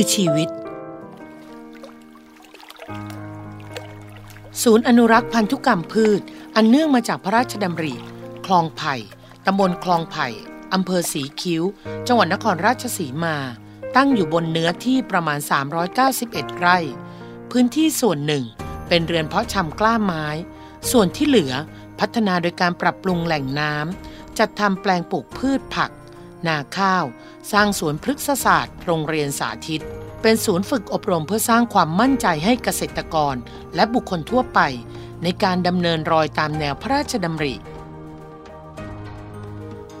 คือชีวิต ศูนย์อนุรักษ์พันธุกรรมพืช อันเนื่องมาจากพระราชดำริ คลองไผ่ตำบลคลองไผ่อำเภอสีคิ้ว จังหวัดนครราชสีมา ตั้งอยู่บนเนื้อที่ประมาณ 391 ไร่ พื้นที่ส่วนหนึ่ง เป็นเรือนเพาะชำกล้าไม้ ส่วนที่เหลือพัฒนาโดยการปรับปรุงแหล่งน้ำจัดทำแปลงปลูกพืชผัก นาข้าว สร้างสวนพฤกษศาสตร์ โรงเรียนสาธิต เป็นศูนย์ฝึกอบรมเพื่อสร้างความมั่นใจให้เกษตรกร และบุคคลทั่วไป ในการดำเนินรอยตามแนวพระราชดำริ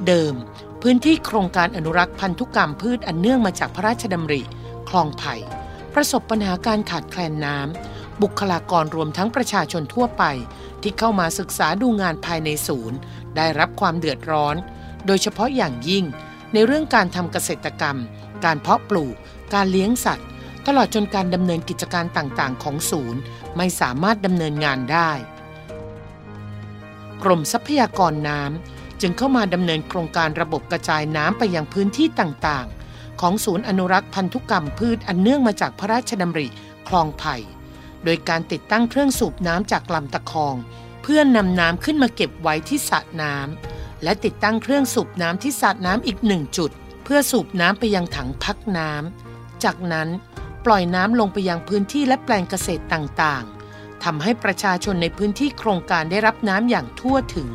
เดิม พื้นที่โครงการอนุรักษ์พันธุกรรมพืชอันเนื่องมาจากพระราชดำริ คลองไผ่ ประสบปัญหาการขาดแคลนน้ำบุคลากรรวมทั้งประชาชนทั่วไป ที่เข้ามาศึกษาดูงานภายในศูนย์ ได้รับความเดือดร้อน โดยเฉพาะอย่างยิ่ง ในเรื่องการทำเกษตรกรรม การเพาะปลูก การเลี้ยงสัตว์ ตลอดจนการดำเนินกิจการต่างๆ ของศูนย์ ไม่สามารถดำเนินงานได้ กรมทรัพยากรน้ำจึงเข้ามาดำเนินโครงการระบบกระจายน้ำไปยังพื้นที่ต่างๆ ของศูนย์อนุรักษ์พันธุกรรมพืชอันเนื่องมาจากพระราชดำริคลองไผ่โดยการติดตั้งเครื่องสูบน้ำจากลำตะคอง เพื่อนนำน้ำขึ้นมาเก็บไว้ที่สระน้ำ และติดตั้งเครื่องสูบน้ำที่สระน้ำอีกหนึ่งจุด เพื่อสูบน้ำไปยังถังพักน้ำ จากนั้นปล่อยน้ำลงไปยังพื้นที่และแปลงเกษตรต่างๆทำให้ประชาชนในพื้นที่โครงการได้รับน้ำอย่างทั่วถึง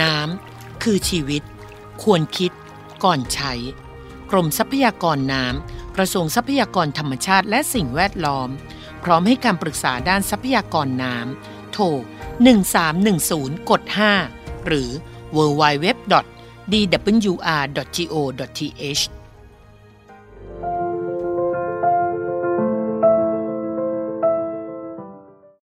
น้ำคือชีวิต ควรคิด ก่อนใช้ กรมทรัพยากรน้ำกระทรวงทรัพยากรธรรมชาติและสิ่งแวดล้อม พร้อมให้การปรึกษาด้านทรัพยากรน้ำ โทร 1310 กด 5 หรือ www.dwr.go.th